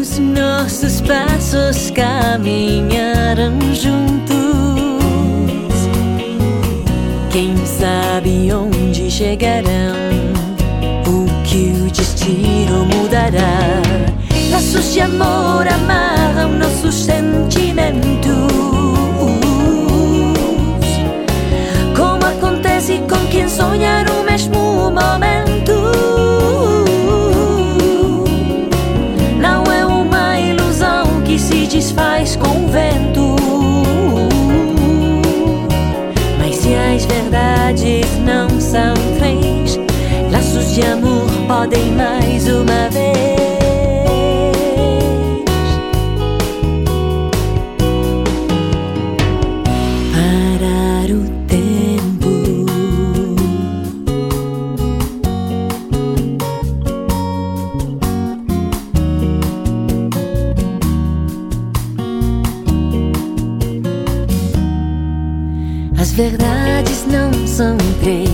os nossos passos caminharam juntos. Quem sabe onde chegarão? O que o destino mudará? Laços de amor amarram não são três, laços de amor podem mais uma vez. As verdades não são três.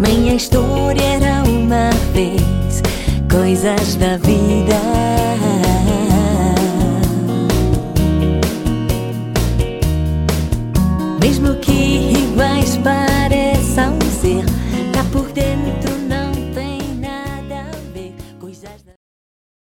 Minha história era uma vez coisas da vida. Mesmo que iguais pareçam,